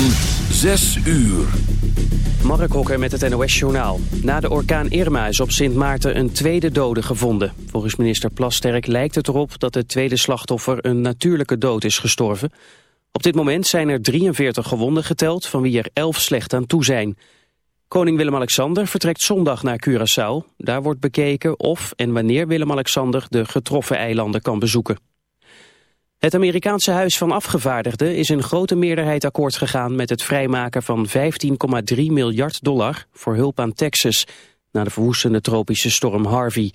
van 6 uur. Mark Hokker met het NOS-journaal. Na de orkaan Irma is op Sint Maarten een tweede dode gevonden. Volgens minister Plasterk lijkt het erop dat het tweede slachtoffer een natuurlijke dood is gestorven. Op dit moment zijn er 43 gewonden geteld, van wie er 11 slecht aan toe zijn. Koning Willem-Alexander vertrekt zondag naar Curaçao. Daar wordt bekeken of en wanneer Willem-Alexander de getroffen eilanden kan bezoeken. Het Amerikaanse Huis van Afgevaardigden is in grote meerderheid akkoord gegaan met het vrijmaken van 15,3 miljard dollar voor hulp aan Texas na de verwoestende tropische storm Harvey.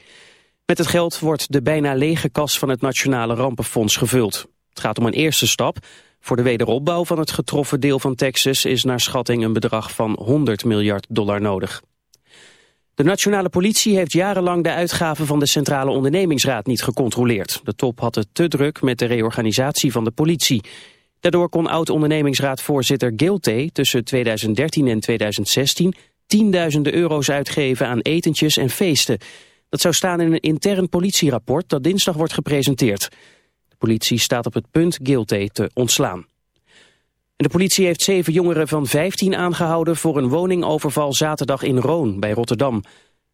Met het geld wordt de bijna lege kas van het Nationale Rampenfonds gevuld. Het gaat om een eerste stap. Voor de wederopbouw van het getroffen deel van Texas is naar schatting een bedrag van 100 miljard dollar nodig. De nationale politie heeft jarenlang de uitgaven van de Centrale Ondernemingsraad niet gecontroleerd. De top had het te druk met de reorganisatie van de politie. Daardoor kon oud-ondernemingsraadvoorzitter Gilte tussen 2013 en 2016 tienduizenden euro's uitgeven aan etentjes en feesten. Dat zou staan in een intern politierapport dat dinsdag wordt gepresenteerd. De politie staat op het punt Gilte te ontslaan. De politie heeft zeven jongeren van 15 aangehouden voor een woningoverval zaterdag in Roon bij Rotterdam.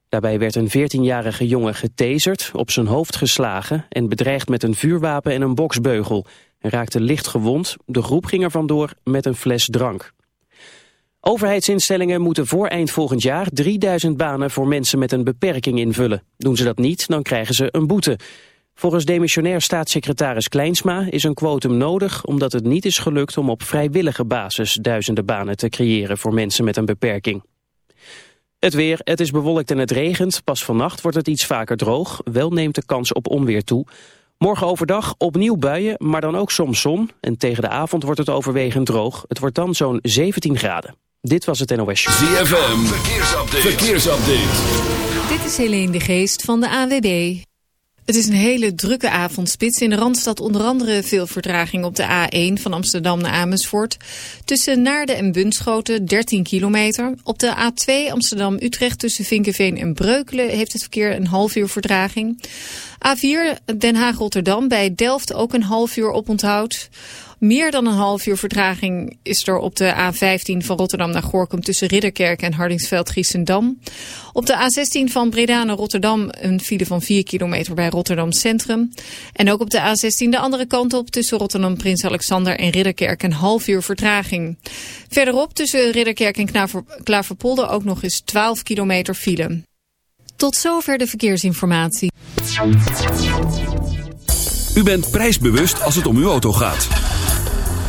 Daarbij werd een 14-jarige jongen getaserd, op zijn hoofd geslagen en bedreigd met een vuurwapen en een boksbeugel. Hij raakte licht gewond, de groep ging er vandoor met een fles drank. Overheidsinstellingen moeten voor eind volgend jaar 3000 banen voor mensen met een beperking invullen. Doen ze dat niet, dan krijgen ze een boete. Volgens demissionair staatssecretaris Kleinsma is een quotum nodig omdat het niet is gelukt om op vrijwillige basis duizenden banen te creëren voor mensen met een beperking. Het weer, het is bewolkt en het regent. Pas vannacht wordt het iets vaker droog. Wel neemt de kans op onweer toe. Morgen overdag opnieuw buien, maar dan ook soms zon. En tegen de avond wordt het overwegend droog. Het wordt dan zo'n 17 graden. Dit was het NOS Show. ZFM, verkeersupdate. verkeersupdate. Dit is Helene de Geest van de AWB. Het is een hele drukke avondspits. In de Randstad onder andere veel vertraging op de A1 van Amsterdam naar Amersfoort. Tussen Naarden en Bunschoten 13 kilometer. Op de A2 Amsterdam-Utrecht tussen Vinkenveen en Breukelen heeft het verkeer een half uur vertraging. A4 Den Haag-Rotterdam bij Delft ook een half uur oponthoud. Meer dan een half uur vertraging is er op de A15 van Rotterdam naar Gorkum tussen Ridderkerk en Hardingsveld-Giessendam. Op de A16 van Breda naar Rotterdam een file van 4 kilometer bij Rotterdam Centrum. En ook op de A16 de andere kant op tussen Rotterdam Prins Alexander en Ridderkerk een half uur vertraging. Verderop tussen Ridderkerk en Klaver, Klaverpolder ook nog eens 12 kilometer file. Tot zover de verkeersinformatie. U bent prijsbewust als het om uw auto gaat.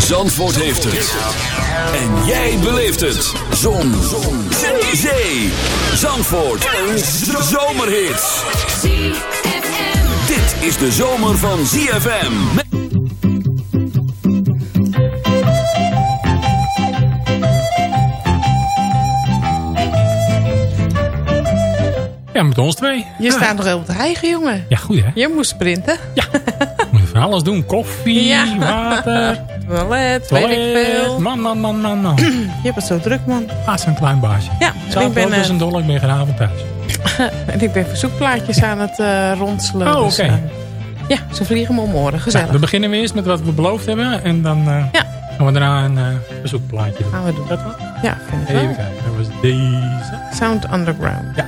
Zandvoort heeft het. En jij beleeft het. Zon. Zon. Zee. Zandvoort. Een zomerhit. Dit is de zomer van ZFM. Ja, met ons twee. Je staat nog heel op de hijgen, jongen. Ja, goed hè? Je moest sprinten. Ja, van alles doen. Koffie, Ja. water, Toilet, weet ik veel. Man, man, man, man, man. Je hebt het zo druk, man. Ah, zo'n klein baasje. Ja, en ik ben, eens eh, een dollar, ik ben vanavond thuis. en ik ben verzoekplaatjes aan het ronselen. Oh, dus, oké. eh, ja, ze vliegen me om oren. Gezellig. Nou, dan beginnen we eerst met wat we beloofd hebben. En dan eh, Ja. gaan we daarna een bezoekplaatje doen. Gaan we doen. Dat wat? Ja, vind ik Even wel. kijken. Dat was deze. Sound Underground. Ja.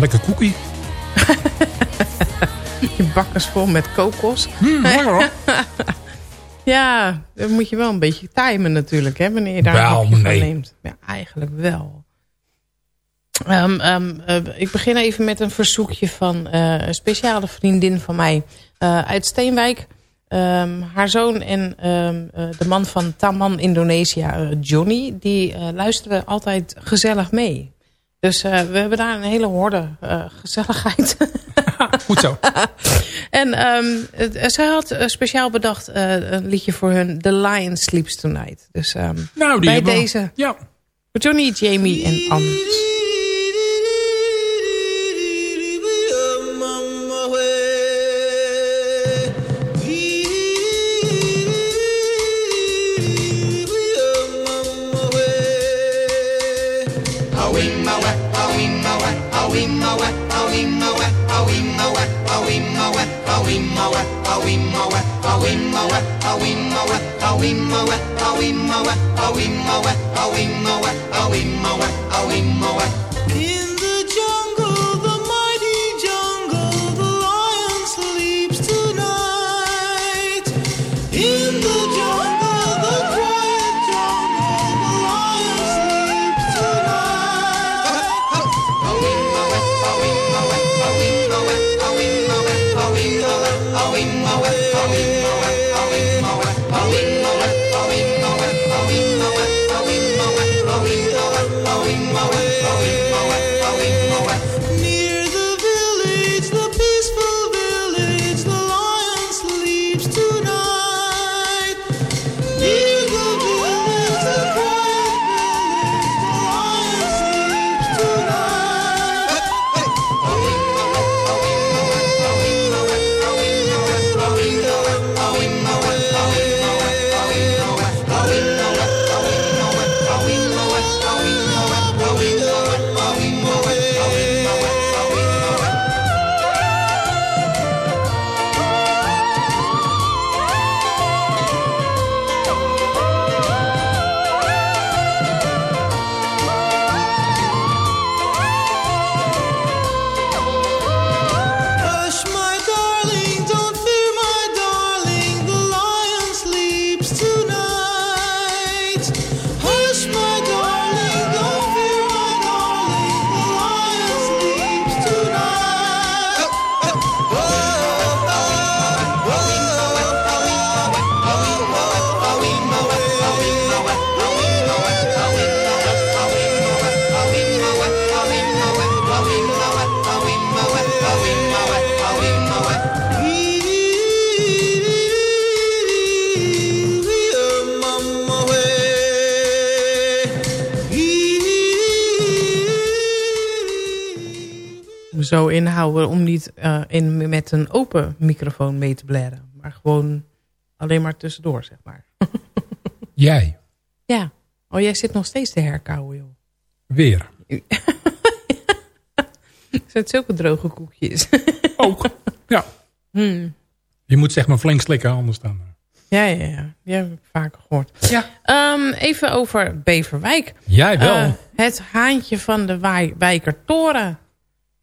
Lekker koekie. Je bakkers vol met kokos. Mm, hoor. Ja, dan moet je wel een beetje timen natuurlijk, hè, wanneer je daar Wel, een van nee. neemt. Ja, eigenlijk wel. Ehm, ehm, eh, ik begin even met een verzoekje van eh, een speciale vriendin van mij eh, uit Steenwijk. Ehm, haar zoon en de man van Taman Indonesië, eh, Johnny, die luisteren altijd gezellig mee. Dus eh, we hebben daar een hele horde eh, gezelligheid. Goed zo. En ehm, eh, zij had speciaal bedacht een liedje voor hun The Lion Sleeps Tonight. Dus ehm, Nou, die bij hebben we- deze Ja. Johnny, Jamie en Anne. In Zo inhouden om niet eh, in, met een open microfoon mee te blaren. Maar gewoon alleen maar tussendoor, zeg maar. Jij. Ja. Oh, jij zit nog steeds te herkauwen, joh. Weer. Het zijn zulke droge koekjes. Ook. Ja. Hmm. Je moet zeg maar flink slikken, anders dan... Ja, ja, ja. Die heb ik vaker gehoord. Ja. Ehm, even over Beverwijk. Jij wel. Eh, het haantje van de Wij- Wijkertoren.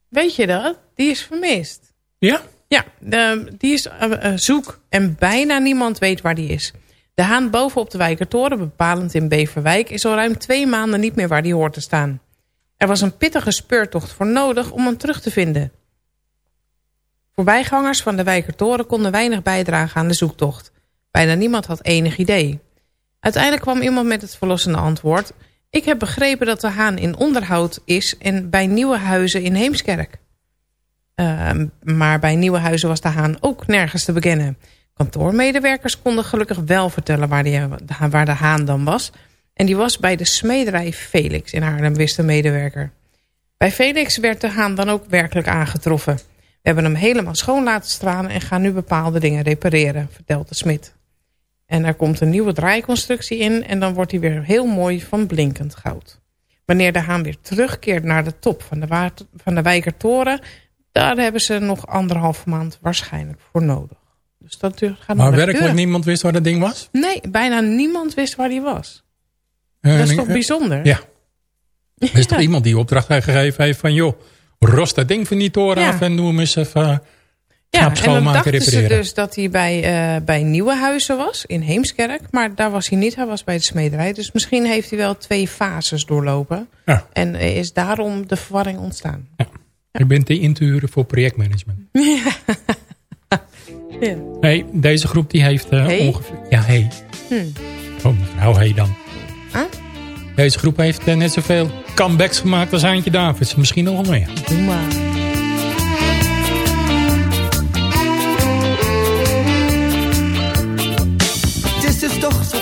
Weet je dat? Die is vermist. ja? Ja, de, die is eh, zoek en bijna niemand weet waar die is. De haan boven op de Wijkertoren, bepalend in Beverwijk... is al ruim twee maanden niet meer waar die hoort te staan. Er was een pittige speurtocht voor nodig om hem terug te vinden. Voorbijgangers van de Wijkertoren konden weinig bijdragen aan de zoektocht. Bijna niemand had enig idee. Uiteindelijk kwam iemand met het verlossende antwoord... Ik heb begrepen dat de haan in onderhoud is en bij nieuwe huizen in Heemskerk. Ehm, maar bij nieuwe huizen was de haan ook nergens te bekennen. Kantoormedewerkers konden gelukkig wel vertellen waar, die, waar de haan dan was. En die was bij de smederij Felix in Haarlem, wist de medewerker. Bij Felix werd de haan dan ook werkelijk aangetroffen. We hebben hem helemaal schoon laten stralen en gaan nu bepaalde dingen repareren, vertelt de. En er komt een nieuwe draaiconstructie in en dan wordt hij weer heel mooi van blinkend goud. Wanneer de haan weer terugkeert naar de top van de, van de Wijkertoren... daar hebben ze nog anderhalve maand waarschijnlijk voor nodig. Dus dat gaat Maar werkelijk niemand wist waar dat ding was? Nee, bijna niemand wist waar hij was. Eh, Dat is toch bijzonder? Ja. Er is toch iemand die opdracht gegeven heeft van... joh, Rost dat ding van die toren Ja. af en doe hem eens even Ja, en dan dachten ze dus dat hij bij, eh bij Nieuwenhuizen was, in Heemskerk. Maar daar was hij niet, hij was bij de smederij. Dus misschien heeft hij wel twee fases doorlopen. Ja. En is daarom de verwarring ontstaan. Je bent te in te huren voor projectmanagement. Ja. Hey, deze groep die heeft eh, Hey? ongeveer... Ja, hey. Hmm. Oh, mevrouw, hey dan. Huh? Deze groep heeft eh, net zoveel comebacks gemaakt als Aantje Davids. Misschien nog wel meer. Doe maar.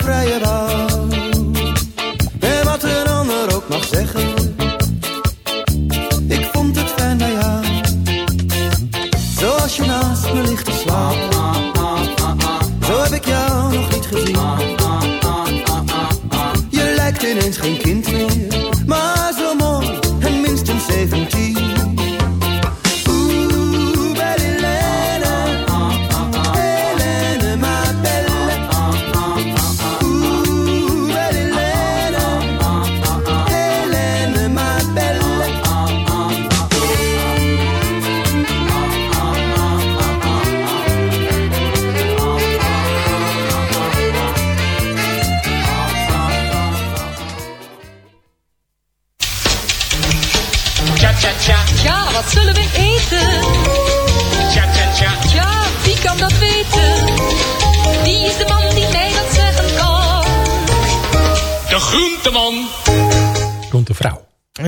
ik met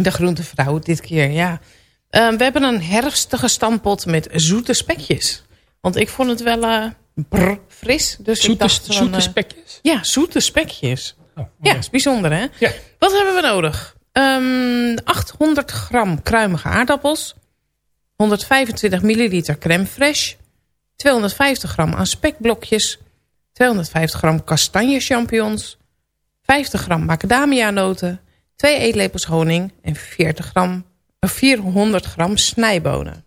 De groentevrouw dit keer, ja. Eh, we hebben een herfstige stampot met zoete spekjes. Want ik vond het wel brr, fris. Dus ik Zoete, dacht van, zoete eh, spekjes? Ja, zoete spekjes. Oh, Ja, is bijzonder hè? Ja. Wat hebben we nodig? Ehm, 800 gram kruimige aardappels. 125 milliliter crème fraîche. 250 gram aan spekblokjes. 250 gram kastanje champignons. 50 gram macadamia noten. 2 eetlepels honing. En 40 gram, eh, 400 gram snijbonen.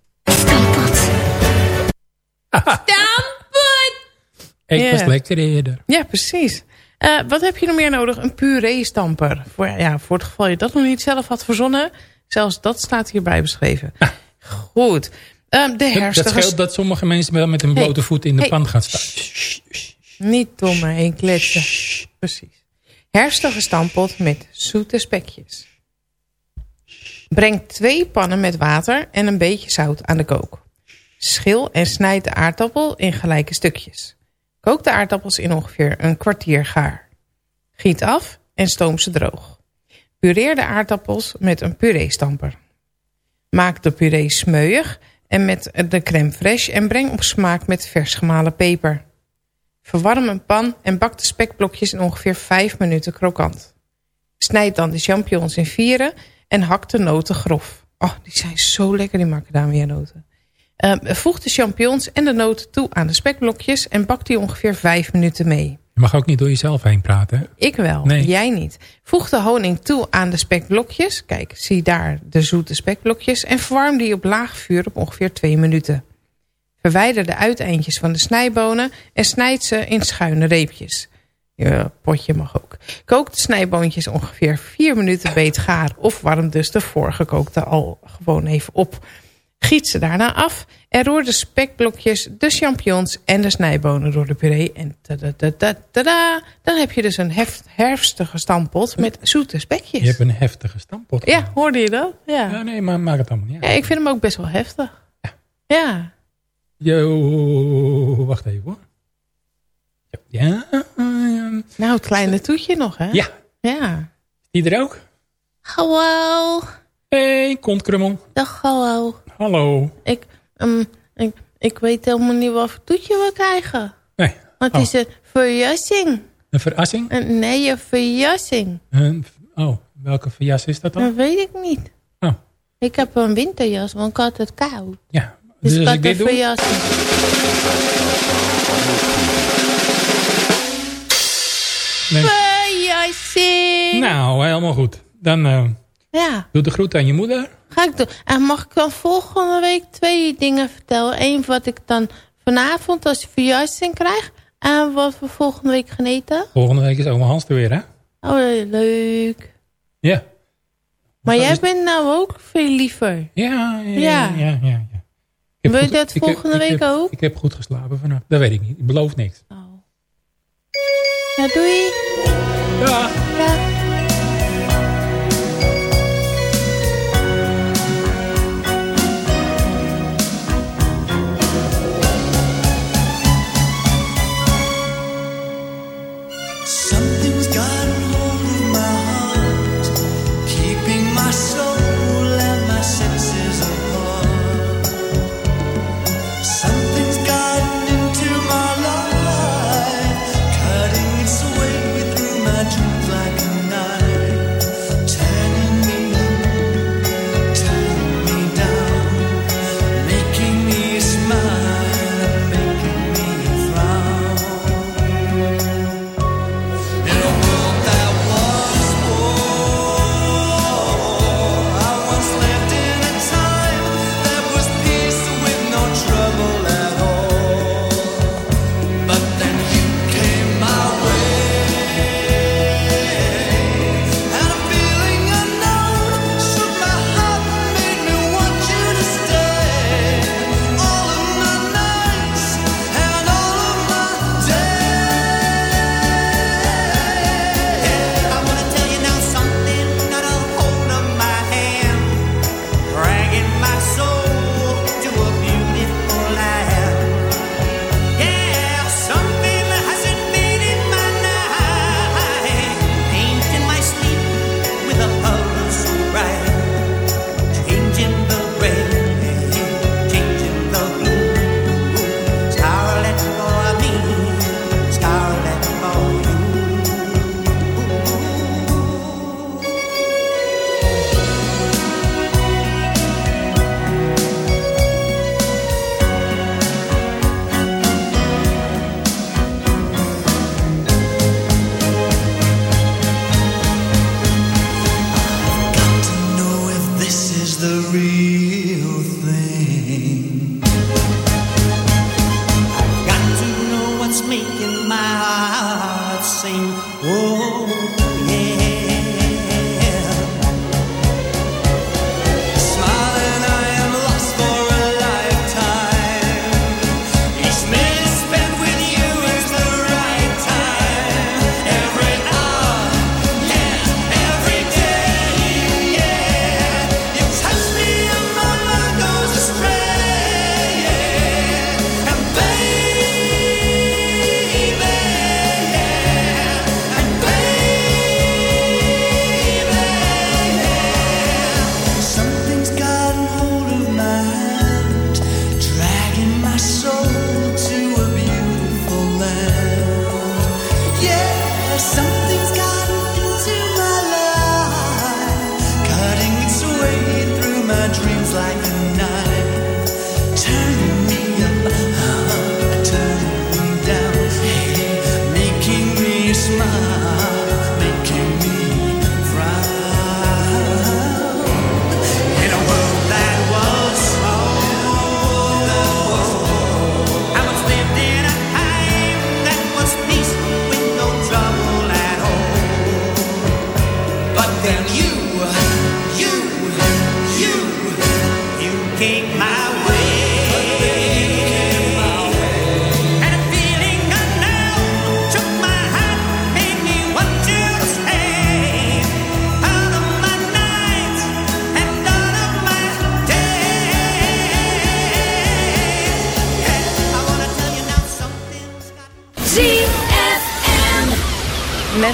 Ik Ja. was lekker eerder. Ja, precies. Eh, wat heb je nog meer nodig? Een puree-stamper. Voor, ja, voor het geval je dat nog niet zelf had verzonnen. Zelfs dat staat hierbij beschreven. Goed. Ehm, de Dat, scheelt dat sommige mensen wel met hun Hey. blote voet in de Hey. pan gaan staan. Niet dom heen kletsen. Precies. Herstige stampot met zoete spekjes. Breng twee pannen met water en een beetje zout aan de kook. Schil en snijd de aardappel in gelijke stukjes. Kook de aardappels in ongeveer een kwartier gaar. Giet af en stoom ze droog. Pureer de aardappels met een puree-stamper. Maak de puree smeuig en met de crème fraîche en breng op smaak met vers gemalen peper. Verwarm een pan en bak de spekblokjes in ongeveer 5 minuten krokant. Snijd dan de champignons in vieren en hak de noten grof. Oh, die zijn zo lekker, die macadamia noten. Eh, voeg de champignons en de noten toe aan de spekblokjes en bak die ongeveer 5 minuten mee. Je mag ook niet door jezelf heen praten. hè? Ik wel, Nee. jij niet. Voeg de honing toe aan de spekblokjes. Kijk, zie daar de zoete spekblokjes. En verwarm die op laag vuur op ongeveer 2 minuten. Verwijder de uiteindjes van de snijbonen en snijd ze in schuine reepjes. Je potje mag ook. Kook de snijboontjes ongeveer 4 minuten beet gaar. Of warm dus de voorgekookte al gewoon even op. Giet ze daarna af en roer de spekblokjes, de champignons en de snijbonen door de puree. En tada, dan heb je dus een heft, herfstige stampot met zoete spekjes. Je hebt een heftige stampot. Ja, hoorde je dat? Ja. Ja, nee, maar maak het allemaal niet ja, uit. ik vind hem ook best wel heftig. Ja. Yo, wacht even hoor. Ja, ja, Nou, het kleine toetje nog, hè? ja. Ja. Die er ook? Hallo. hey, kontkrummel. Dag, hallo. Hallo. Ik, ehm, ik, ik weet helemaal niet wat voor toetje we krijgen. Nee. Want Oh. het is een verjassing. Een verrassing? Een, nee, een verjassing. Een- oh, welke verjas is dat dan? Dat weet ik niet. Oh. Ik heb een winterjas, want ik had het koud. Ja. Dus, Dus ik als ik dit doe? Nee. Nou, helemaal goed. Dan eh Ja, doe de groet aan je moeder. ga ik doen. En mag ik dan volgende week twee dingen vertellen? Eén wat ik dan vanavond als verjassing krijg. En wat we volgende week gaan eten. Volgende week is oma Hans er weer, hè? Oh, leuk. Ja. Maar Dat jij is- bent nou ook veel liever. Ja, ja, ja. Ja. ja, ja, ja. Ik heb Wil je dat heb- volgende ik week heb- ook? Ik heb goed geslapen vannacht. Dat weet ik niet. Ik beloof niks. Ja, doei. Ja. Ja.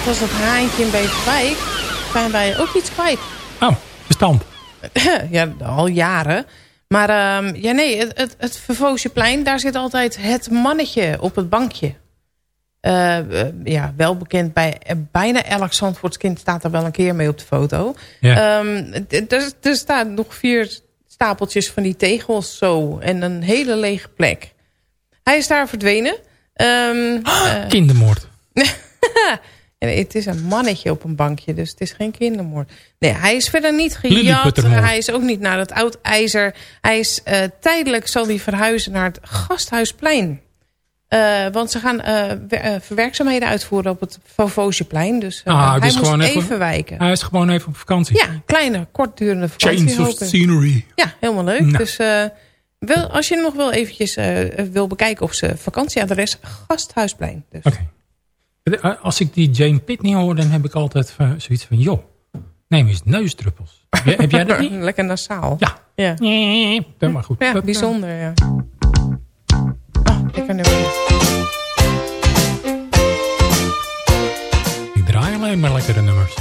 Als dat haantje in Beverwijk zijn wij ook iets kwijt. Oh, bestand. ja, al jaren. Maar ehm, ja, nee, het, het, het Vervoosjeplein, daar zit altijd het mannetje op het bankje. Eh, eh, ja, wel bekend bij eh, bijna elk Zandvoortskind staat er wel een keer mee op de foto. Ja. Ehm, er, er staan nog vier stapeltjes van die tegels zo en een hele lege plek. Hij is daar verdwenen. Eh, Kindermoord. en het is een mannetje op een bankje, dus het is geen kindermoord. Nee, hij is verder niet gejat. Hij is ook niet naar het oud ijzer. Hij is eh, tijdelijk zal hij verhuizen naar het Gasthuisplein. Eh, want ze gaan eh, wer- verwerkzaamheden uitvoeren op het Favosjeplein. Dus Ah, hij dus moest gewoon even, even- wijken. Hij is gewoon even op vakantie. Ja, kleine, kortdurende vakantie. Change of scenery. Ja, helemaal leuk. Nou. Dus als je nog wel eventjes wil bekijken of ze vakantieadres Gasthuisplein. Dus. Oké. Als ik die Jane Pitney hoor, dan heb ik altijd eh, zoiets van... joh, neem eens neusdruppels. Heb jij dat niet? Lekker nasaal. Ja. Ja, Ja, maar goed. ja Dat, bijzonder. Ja. Oh, lekker nummer. Ik draai alleen maar lekkere nummers.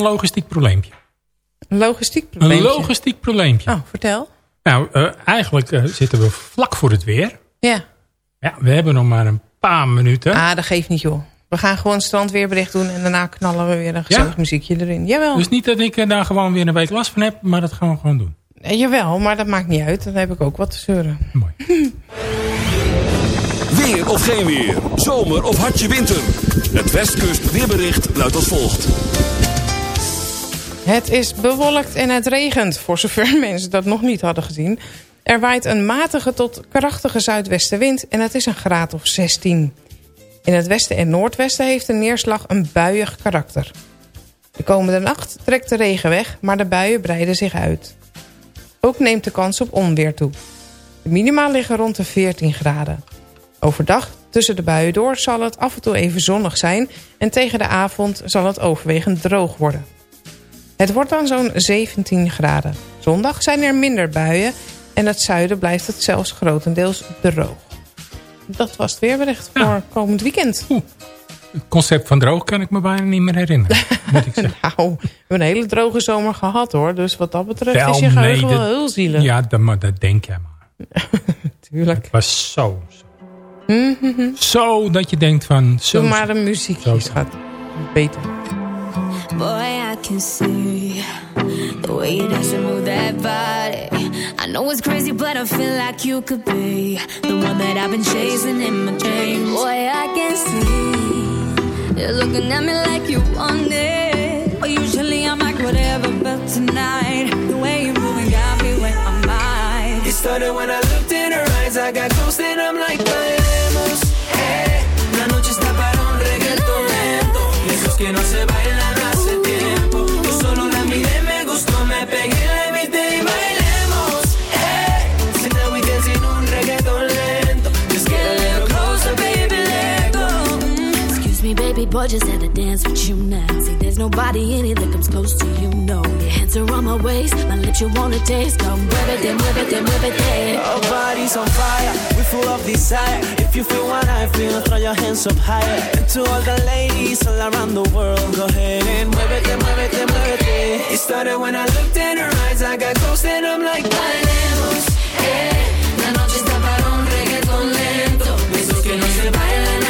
Een logistiek probleempje. Een logistiek Een probleem. logistiek probleempje. Oh, vertel. Nou, eh, eigenlijk eh, zitten we vlak voor het weer. Ja. Ja, we hebben nog maar een paar minuten. Ah, dat geeft niet, joh. We gaan gewoon strandweerbericht doen en daarna knallen we weer een gezellig Ja? muziekje erin. Jawel. Dus niet dat ik eh, daar gewoon weer een week last van heb, maar dat gaan we gewoon doen. Eh, jawel, maar dat maakt niet uit. Dan heb ik ook wat te zeuren. Mooi. Weer of geen weer. Zomer of hartje winter. Het Westkust weerbericht luidt als volgt. Het is bewolkt en het regent, voor zover mensen dat nog niet hadden gezien. Er waait een matige tot krachtige zuidwestenwind en het is een graad of 16. In het westen en noordwesten heeft de neerslag een buiig karakter. De komende nacht trekt de regen weg, maar de buien breiden zich uit. Ook neemt de kans op onweer toe. De minima liggen rond de 14 graden. Overdag tussen de buien door zal het af en toe even zonnig zijn... en tegen de avond zal het overwegend droog worden. Het wordt dan zo'n 17 graden. Zondag zijn er minder buien en het zuiden blijft het zelfs grotendeels droog. Dat was het weerbericht voor Ja. komend weekend. Het concept van droog kan ik me bijna niet meer herinneren. moet ik zeggen. Nou, we hebben een hele droge zomer gehad hoor. Dus wat dat betreft Wel, is je nee, geheugen wel heel zielig. Ja, dat, maar dat denk jij maar. Tuurlijk. Het was zo. Zo, zo dat je denkt van... Zo, Doe maar een muziekje, schat. Beter. Boy, I can see the way you dance and move that body. I know it's crazy, but I feel like you could be the one that I've been chasing in my dreams. Boy, I can see you're looking at me like you want it. But usually I'm like whatever, but tonight the way you're moving got me where I'm at. It started when I looked in her eyes, I got close and I'm like, bailemos, eh. La noche está para un reggaetón lento. Esos que no se bailan boy, just had to dance with you now. See, there's nobody in it that comes close to you, no. Your hands are on my waist, my lips you wanna taste. Come muévete, muévete, muévete. Our bodies on fire, we full of desire. If you feel what I feel, throw your hands up higher. And to all the ladies all around the world, go ahead and muévete, muévete, muévete. It started when I looked in her eyes, I got close and I'm like, bailemos, eh. La noche está para un reggaetón lento. Esos que no se bailan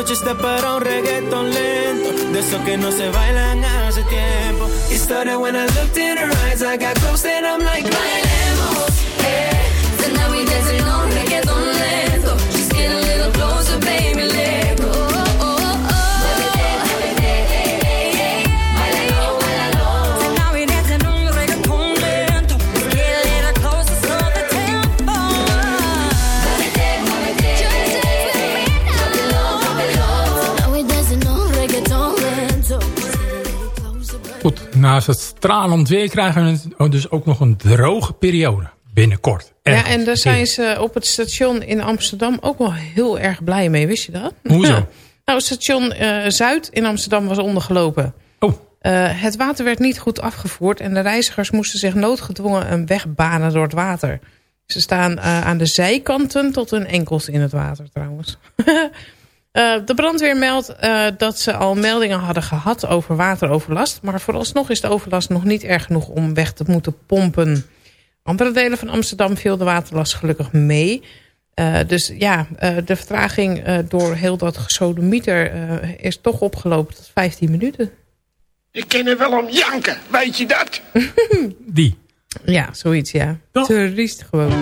noche está para un reggaeton lento, de esos que no se bailan hace tiempo. It started when I looked in her eyes, I got close and I'm like, Bailemos, eh. So now we dancing on reggaeton naast het stralend weer krijgen we dus ook nog een droge periode. Binnenkort. Ja, en daar zijn ze op het station in Amsterdam ook wel heel erg blij mee. Wist je dat? Hoezo? nou, station eh, Zuid in Amsterdam was ondergelopen. Oh, Eh, het water werd niet goed afgevoerd en de reizigers moesten zich noodgedwongen een weg banen door het water. Ze staan eh, aan de zijkanten tot hun enkels in het water trouwens. Eh, de brandweer meldt eh, dat ze al meldingen hadden gehad over wateroverlast. Maar vooralsnog is de overlast nog niet erg genoeg om weg te moeten pompen. Andere delen van Amsterdam viel de waterlast gelukkig mee. Eh, dus ja, eh, de vertraging eh, door heel dat gesodemieter eh, is toch opgelopen tot 15 minuten. Ik ken er wel om janken, weet je dat? Die. Ja, zoiets, ja. Triest gewoon.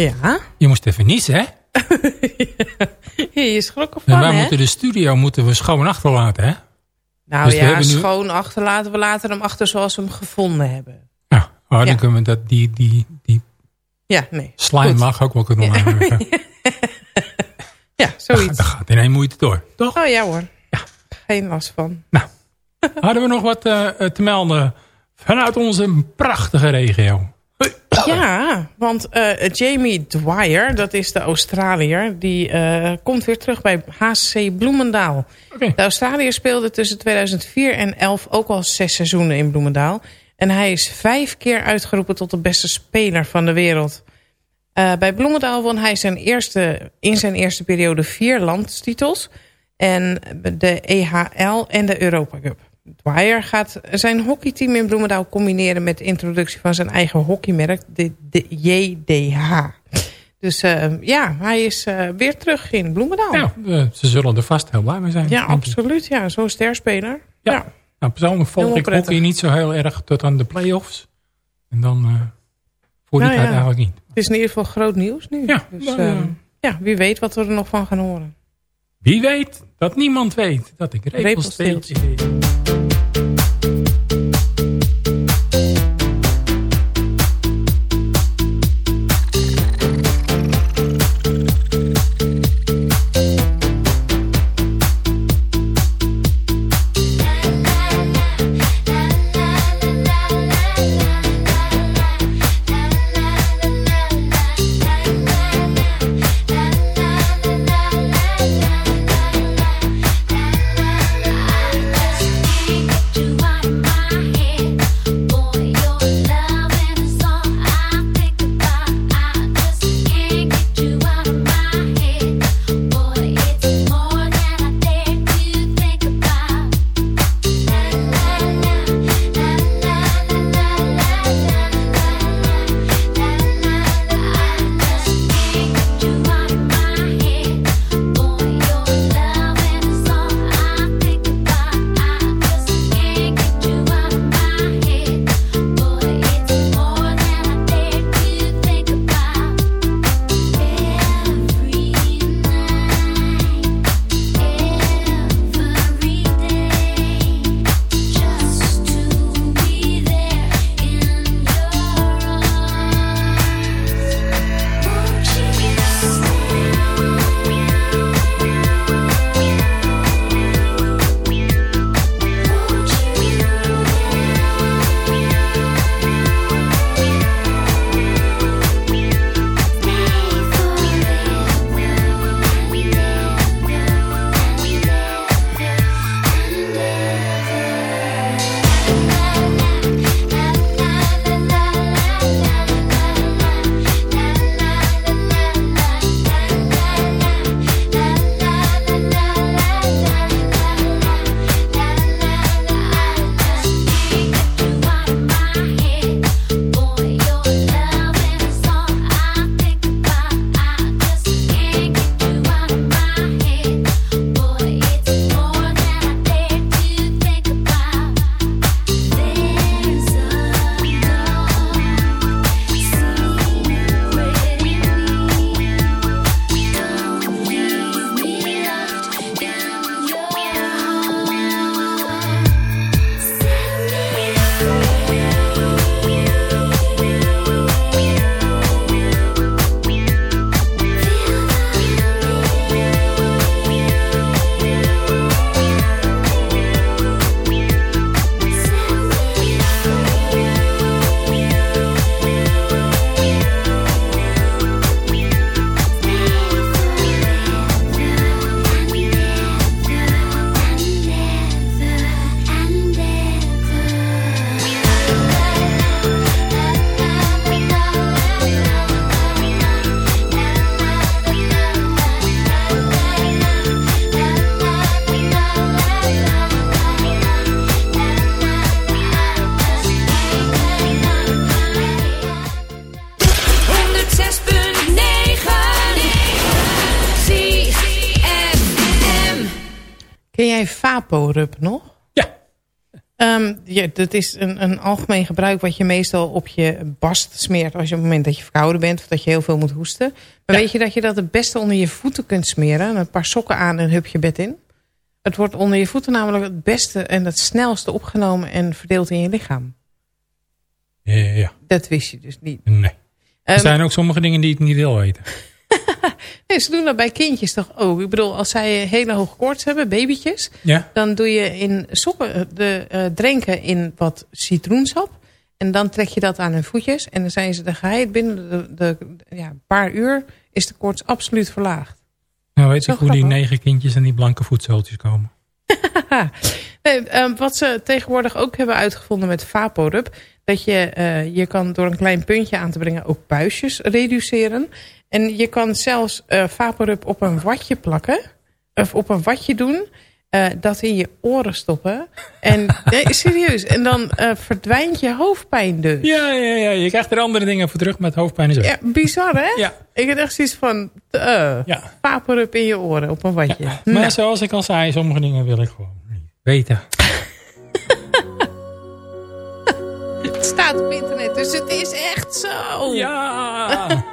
Ja? je moest even niezen, hè? Je schrok En ervan, wij hè? moeten de studio moeten we schoon achterlaten, hè? Nou Dus we ja, hebben nu- schoon achterlaten. We laten hem achter zoals we hem gevonden hebben. Ja, oh, dan Ja. kunnen we dat, die, die, die Ja, nee. slime Goed. mag ook wel kunnen maken. Ja, zoiets. dat gaat in één moeite door, toch? Oh ja hoor. Geen last van. Hadden we nog wat eh, te melden vanuit onze prachtige regio? Ja, want eh, Jamie Dwyer, dat is de Australiër... die eh, komt weer terug bij HC Bloemendaal. De Australiër speelde tussen 2004 en 11 ook al zes seizoenen in Bloemendaal. En hij is vijf keer uitgeroepen tot de beste speler van de wereld. Eh, bij Bloemendaal won hij zijn eerste, in zijn eerste periode vier landstitels... en de EHL en de Europa Cup. Dwyer gaat zijn hockeyteam in Bloemendaal combineren... met de introductie van zijn eigen hockeymerk, de, de JDH. Dus eh, ja, hij is eh, weer terug in Bloemendaal. Ja, eh, ze zullen er vast heel blij mee zijn. Ja, absoluut. Ja, zo'n sterspeler. Ja. Ja. Nou, persoonlijk volg ik hockey niet zo heel erg tot aan de play-offs. En dan voor die Nou tijd ja. eigenlijk niet. Het is in ieder geval groot nieuws nu. Ja, dus, nou, ja. ja, wie weet wat we er nog van gaan horen. Wie weet dat niemand weet dat ik repelsteeltje heet. Ken jij Vaporub nog? Ja. Ehm, ja, dat is een, een algemeen gebruik wat je meestal op je barst smeert... als je op het moment dat je verkouden bent of dat je heel veel moet hoesten. Maar weet je dat je dat het beste onder je voeten kunt smeren? Een paar sokken aan en hup je bed in. Het wordt onder je voeten namelijk het beste en het snelste opgenomen en verdeeld in je lichaam. Ja. Dat wist je dus niet. Nee. Er Ehm, zijn ook sommige dingen die ik niet wil weten. nee, ze doen dat bij kindjes toch ook. Ik bedoel, als zij hele hoge koorts hebben, babytjes... Ja? dan doe je in sokken eh, de, eh, drinken in wat citroensap. En dan trek je dat aan hun voetjes. En dan zijn ze de geheid binnen de, de, ja, een paar uur is de koorts absoluut verlaagd. Nou weet ik hoe die negen kindjes en die blanke voetzooltjes komen. Nee, eh, wat ze tegenwoordig ook hebben uitgevonden met Vaporub... dat je, eh, je kan door een klein puntje aan te brengen ook buisjes reduceren. En je kan zelfs Vaporub op een watje plakken. Of op een watje doen. eh, dat in je oren stoppen. En nee, serieus. En dan eh, verdwijnt je hoofdpijn dus. Ja, ja, ja. Je krijgt er andere dingen voor terug met hoofdpijn en zo. Ja, bizar hè? Ja. Ik heb echt zoiets van... eh Ja. Vaporub in je oren op een watje. Maar Nou, zoals ik al zei, sommige dingen wil ik gewoon niet weten. het staat op internet, dus het is echt zo. Ja!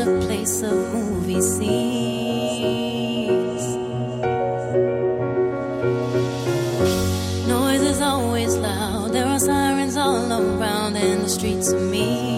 a place of movie scenes. Noise is always loud. There are sirens all around, and the streets are mean.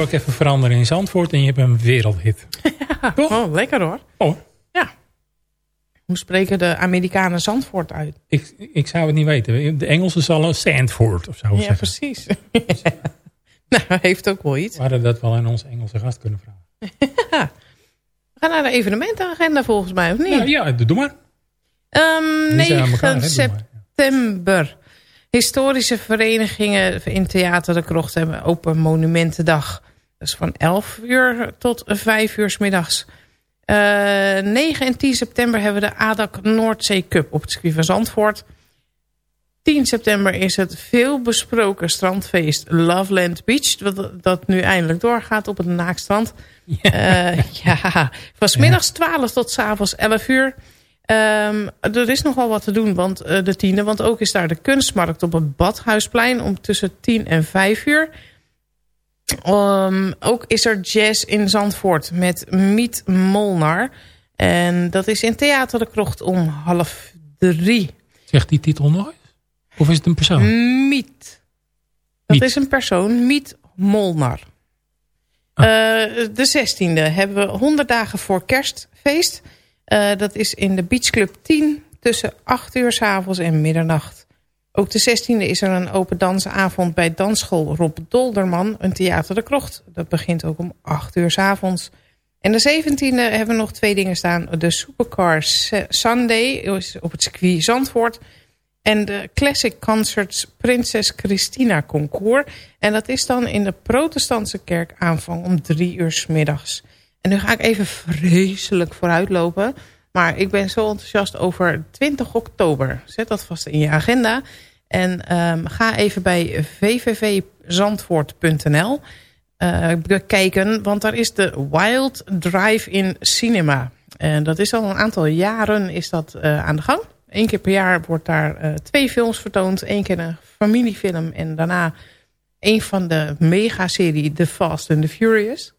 York even veranderen in Zandvoort en je hebt een wereldhit. Toch? Oh, lekker hoor. Oh, Ja. Hoe spreken de Amerikanen Zandvoort uit? ik, ik zou het niet weten. De Engelsen zullen Stanford of zo ja, zeggen. precies. nou, heeft ook wel iets. We hadden dat wel aan onze Engelse gast kunnen vragen. We gaan naar de evenementenagenda volgens mij, of niet? Ja, ja doe maar. Die zijn aan 9 elkaar, hè, doe maar. september Historische verenigingen in Theater de Krocht hebben open Monumentendag. Is van 11 uur tot 5 uur s middags. Uh, 9 en 10 september hebben we de ADAC Noordzee Cup op het circuit van Zandvoort. 10 september is het veelbesproken strandfeest Loveland Beach. Dat, dat nu eindelijk doorgaat op het Naakstrand. Ja, uh, ja van smiddags 12 tot s avonds 11 uur. Um, er is nogal wat te doen, want uh, de tiende. Want ook is daar de kunstmarkt op het Badhuisplein om tussen 10 en 5 uur. Um, ook is er jazz in Zandvoort met Miet Molnar. En dat is in Theater de Krocht om half drie. Zegt die titel nooit? Of is het een persoon? Miet. Dat Miet. is een persoon, Miet Molnar. Ah. Uh, de 16e hebben we 100 dagen voor kerstfeest. Uh, dat is in de Beach Club 10 tussen 8 uur s avonds en middernacht. Ook de 16e is er een open dansavond bij dansschool Rob Dolderman, een theater de krocht. Dat begint ook om 8 uur s avonds. En de 17e hebben we nog twee dingen staan. De Supercar Sunday op het circuit Zandvoort. En de Classic Concerts Prinses Christina Concours. En dat is dan in de protestantse kerk aanvang om drie uur s middags. En nu ga ik even vreselijk vooruitlopen. Maar ik ben zo enthousiast over 20 oktober. Zet dat vast in je agenda. En um, ga even bij www.zandvoort.nl uh, bekijken. Want daar is de Wild Drive-in Cinema. En dat is al een aantal jaren is dat uh, aan de gang. Eén keer per jaar wordt daar uh, twee films vertoond. Eén keer een familiefilm en daarna een van de megaserie The Fast and the Furious.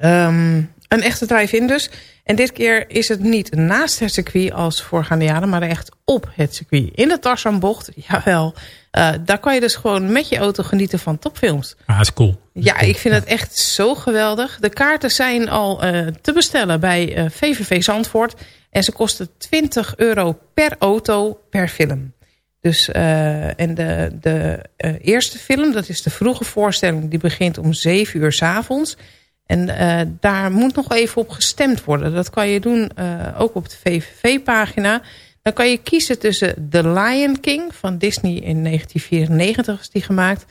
Um, een echte drive-in dus. En dit keer is het niet naast het circuit als voorgaande jaren... maar echt op het circuit. In de Tarzanbocht, jawel. Uh, daar kan je dus gewoon met je auto genieten van topfilms. Ah, dat is cool. ja, ik vind het echt zo geweldig. De kaarten zijn al uh, te bestellen bij uh, VVV Zandvoort. En ze kosten 20 euro per auto per film. Dus, en de, de eerste film, dat is de vroege voorstelling... die begint om 7 uur s avonds... En uh, daar moet nog even op gestemd worden. Dat kan je doen uh, ook op de VVV-pagina. Dan kan je kiezen tussen The Lion King van Disney in 1994 is die gemaakt.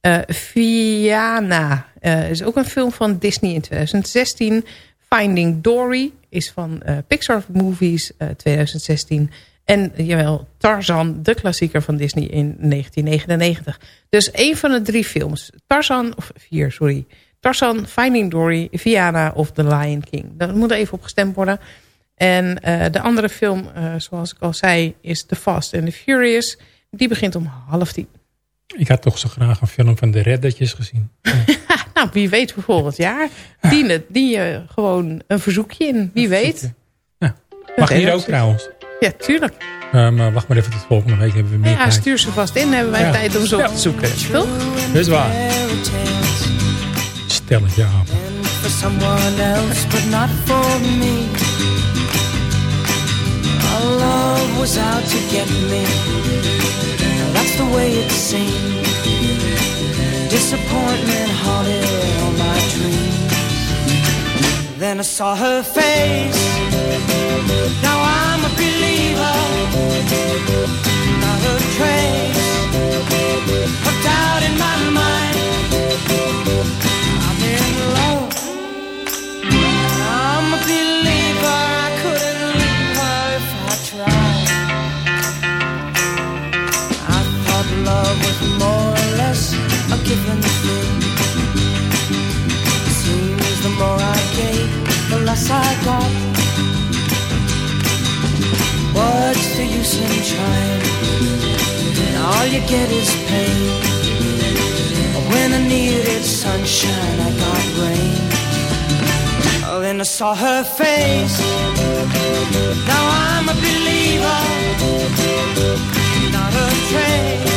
Uh, Fiana is ook een film van Disney in 2016. Finding Dory is van Pixar Movies 2016. En jawel, Tarzan, de klassieker van Disney in 1999. Dus één van de drie films. Tarzan, of vier, sorry. Tarzan, Finding Dory, Viana of The Lion King. Dat moet even op gestemd worden. En uh, de andere film, uh, zoals ik al zei, is The Fast and the Furious. Die begint om half tien. Ik had toch zo graag een film van de Reddetjes gezien. nou, wie weet voor volgend jaar. Dien, dien je gewoon een verzoekje in. Wie weet. Ja. Mag hier ook trouwens? Ja, tuurlijk. Uh, maar wacht maar even tot volgende week. Hebben we meer ja, tijd. stuur ze vast in. Hebben wij ja. tijd om ze op te zoeken. Toch? Dat is waar. stelletje apen. Disappointment haunted all my dreams. Then I saw her face. Now I'm a believer. Not a trace of doubt in my mind. I got. What's the use in trying? All you get is pain. When I needed sunshine, I got rain. Oh, then I saw her face. Now I'm a believer, not a trace.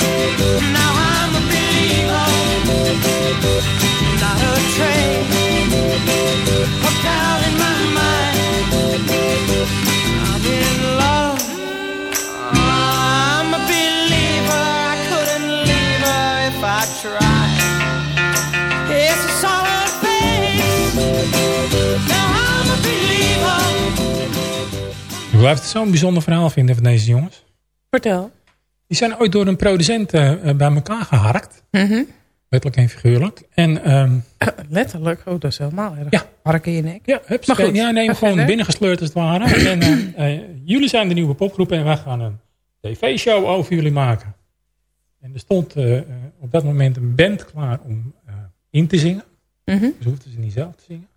blijf het zo'n bijzonder verhaal vinden van deze jongens. Vertel. Die zijn ooit door een producent eh, eh, bij elkaar geharkt. Mhm. Letterlijk en figuurlijk. En ehm, Letterlijk. Oh, dat is helemaal erg. Ja. Hark in je nek. ja, hups, Maar goed, ja, nee, ga gewoon binnengesleurd als het ware. en eh, eh, jullie zijn de nieuwe popgroep en wij gaan een tv-show over jullie maken. En er stond op dat moment een band klaar om in te zingen. Mhm. Dus hoefden ze niet zelf te zingen.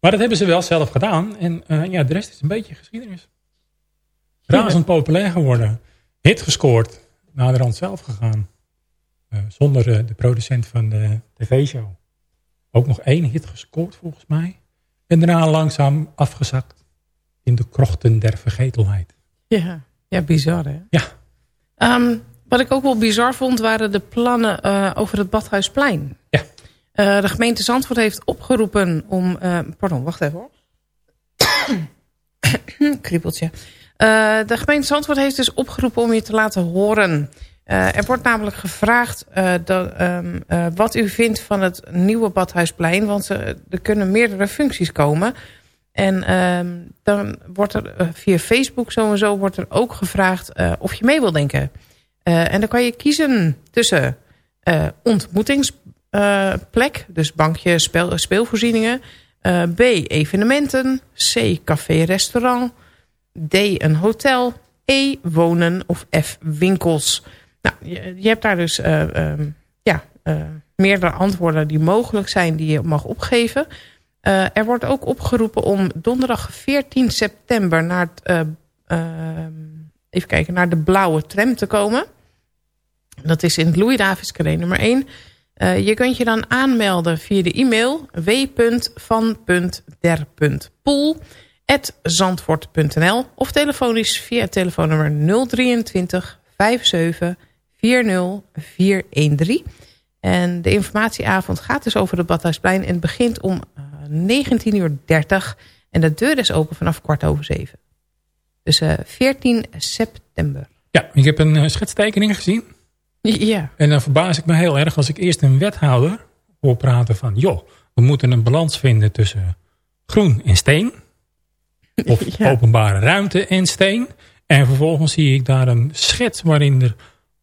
Maar dat hebben ze wel zelf gedaan. En ja, de rest is een beetje geschiedenis. Razend populair geworden. Hit gescoord. Naar de rand zelf gegaan. Eh, zonder eh, de producent van de tv-show. Ook nog één hit gescoord volgens mij. En daarna langzaam afgezakt. In de krochten der vergetelheid. Ja. ja, bizar hè? Ja. Ehm, wat ik ook wel bizar vond, waren de plannen eh, over het Badhuisplein. Ja. De gemeente Zandvoort heeft opgeroepen om... pardon, wacht even hoor. Kriebeltje. Eh, de gemeente Zandvoort heeft dus opgeroepen om je te laten horen. Eh, er wordt namelijk gevraagd eh, dat, ehm, eh, wat u vindt van het nieuwe Badhuisplein. Want er kunnen meerdere functies komen. En ehm, dan wordt er via Facebook sowieso wordt er ook gevraagd of je mee wil denken. En dan kan je kiezen tussen ontmoetingsplek, dus bankje, speel, speelvoorzieningen. B, evenementen. C, café, restaurant. D, een hotel. E, wonen. Of F, winkels. Nou, je, je hebt daar dus eh, ehm, ja, eh, meerdere antwoorden die mogelijk zijn die je mag opgeven. Eh, er wordt ook opgeroepen om donderdag 14 september naar, het, eh, ehm, even kijken, naar de blauwe tram te komen. Dat is in het Louis nummer 1. Eh, je kunt je dan aanmelden via de e-mail w.van.der.poel.zandvoort.nl of telefonisch via het telefoonnummer 023 57 40 413. En de informatieavond gaat dus over het Badhuisplein en het begint om eh, 19.30 uur. En de deur is open vanaf kwart over zeven. Dus eh 14 september. Ja, ik heb een eh, schetstekening gezien. Ja. En dan verbaas ik me heel erg als ik eerst een wethouder hoor praten van... joh, we moeten een balans vinden tussen groen en steen. Of Ja. openbare ruimte en steen. En vervolgens zie ik daar een schets waarin er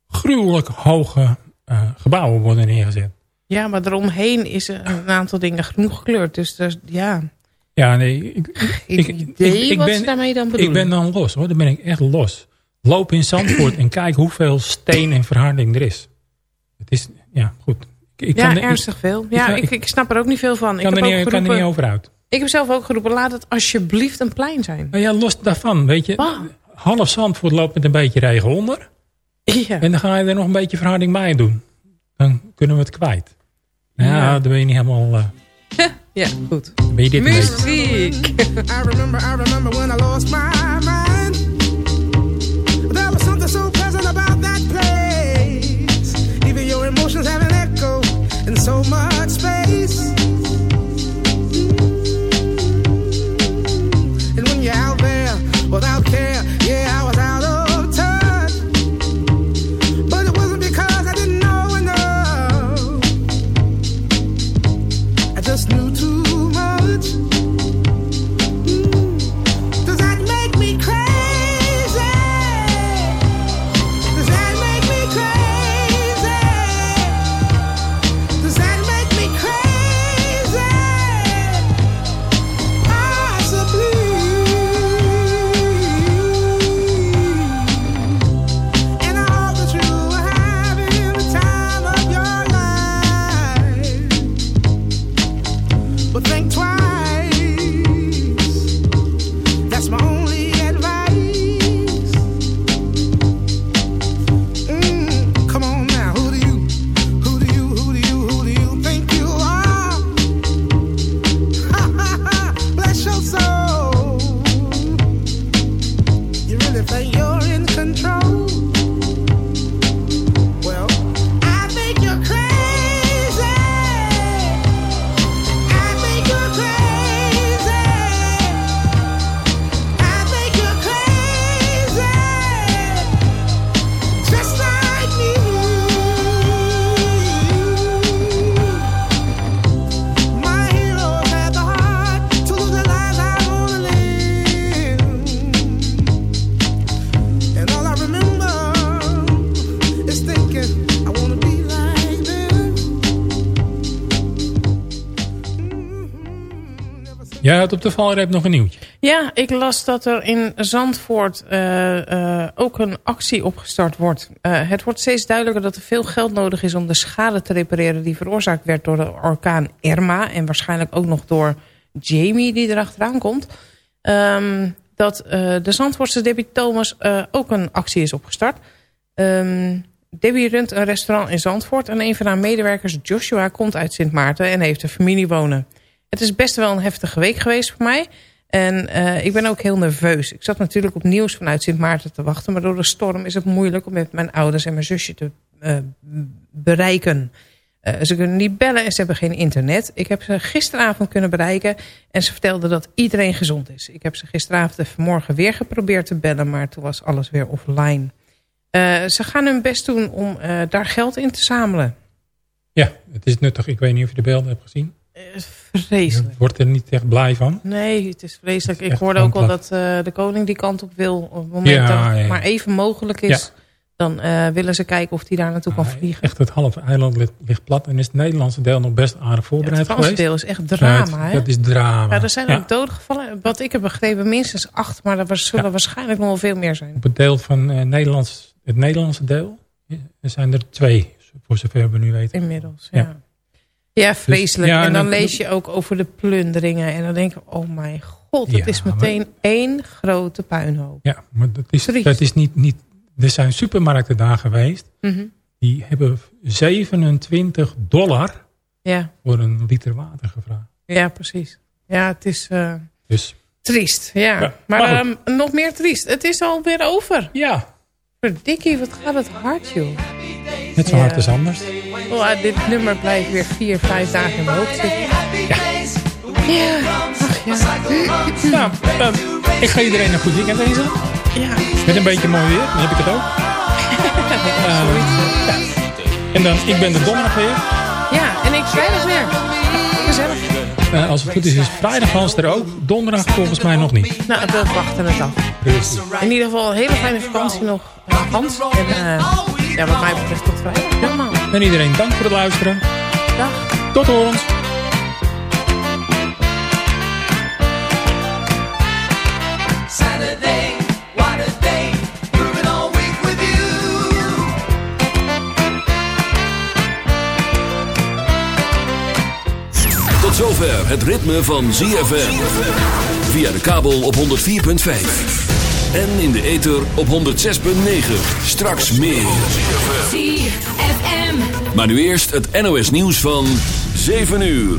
gruwelijk hoge eh, gebouwen worden neergezet. Ja, maar eromheen is een aantal dingen groen gekleurd. Dus dus, ja, Ja, nee, ik, ik, wat ze daarmee dan ik bedoelen. ben dan los hoor, dan ben ik echt los. Loop in Zandvoort en kijk hoeveel steen en verharding er is. Het is, ja, goed. Ik, ik ja, kan, er- ernstig veel. Ja, ik, ik- ik snap er ook niet veel van. Ik kan, heb, er ook kan er niet over uit. Ik heb zelf ook geroepen, laat het alsjeblieft een plein zijn. Maar ja, los daarvan, weet je. Bah. Half Zandvoort loopt met een beetje regen onder. Ja. En dan ga je er nog een beetje verharding bij doen. Dan kunnen we het kwijt. Ja, Ja. dan ben je niet helemaal... eh, ja, goed. dan ben je dit. Muziek. I remember, I remember when I lost my Jij had op de valreep nog een nieuwtje. Ja, ik las dat er in Zandvoort uh, uh, ook een actie opgestart wordt. Uh, het wordt steeds duidelijker dat er veel geld nodig is om de schade te repareren... die veroorzaakt werd door de orkaan Irma. En waarschijnlijk ook nog door Jamie die erachteraan komt. Um, dat de Zandvoortse Debbie Thomas ook een actie is opgestart. Um, Debbie runt een restaurant in Zandvoort... en een van haar medewerkers, Joshua, komt uit Sint Maarten en heeft een familie wonen. Het is best wel een heftige week geweest voor mij. En uh, ik ben ook heel nerveus. Ik zat natuurlijk op nieuws vanuit Sint Maarten te wachten... maar door de storm is het moeilijk om met mijn ouders en mijn zusje te uh, bereiken. Uh, ze kunnen niet bellen en ze hebben geen internet. Ik heb ze gisteravond kunnen bereiken en ze vertelden dat iedereen gezond is. Ik heb ze gisteravond en vanmorgen weer geprobeerd te bellen... maar toen was alles weer offline. ze gaan hun best doen om daar geld in te zamelen. Ja, het is nuttig. Ik weet niet of je de beelden hebt gezien. Uh, vreselijk. Je wordt er niet echt blij van. Nee, het is vreselijk. ik hoorde ook al dat uh, de koning die kant op wil. Op het moment ja, dat het ja. maar even mogelijk is... Ja. dan uh, willen ze kijken of hij daar naartoe kan vliegen. Echt, het halve eiland ligt, ligt, plat. En is het Nederlandse deel nog best aardig voorbereid geweest. het deel is echt drama. Het, dat is drama. Ja, er zijn ook doden gevallen. Wat ik heb begrepen, minstens acht. Maar er zullen waarschijnlijk nog wel veel meer zijn. Op het deel van Nederlands, het Nederlandse deel... er zijn er twee, voor zover we nu weten. Inmiddels, ja. Ja, vreselijk. Dus, ja, en dan lees je ook over de plunderingen. En dan denk je, oh mijn god, het ja, is meteen maar, één grote puinhoop. Ja, maar dat is, dat is niet, niet... Er zijn supermarkten daar geweest. Mm -hmm. Die hebben 27 dollar ja. voor een liter water gevraagd. Ja, precies. Ja, het is uh, dus. triest. Ja. ja maar, maar um, nog meer triest. Het is alweer over. Ja. Verdikkie, wat gaat het hard, joh. Net zo hard als anders. Oh, dit nummer blijft weer vier, vijf dagen in mijn hoofd zitten. Ja. Ja, ach ja. Nou, uh, ik ga iedereen een goed weekend wensen. Ja. Met een beetje mooi weer, dan heb ik het ook. ja. En dan, ik ben de donderdag weer. Ja, en ik vrijdag weer. Gezellig. Uh, als het goed is, is vrijdag Hans er ook. Donderdag volgens mij nog niet. Nou, we wachten het af. Precies. In ieder geval een hele fijne vakantie nog, Hans. En uh, ja, wat mij betreft tot vrijdag. Helemaal. En iedereen dank voor het luisteren. Dag. Tot horens. Zover het ritme van ZFM. Via de kabel op 104.5. En in de ether op 106.9. Straks meer. ZFM. Maar nu eerst het NOS nieuws van 7 uur.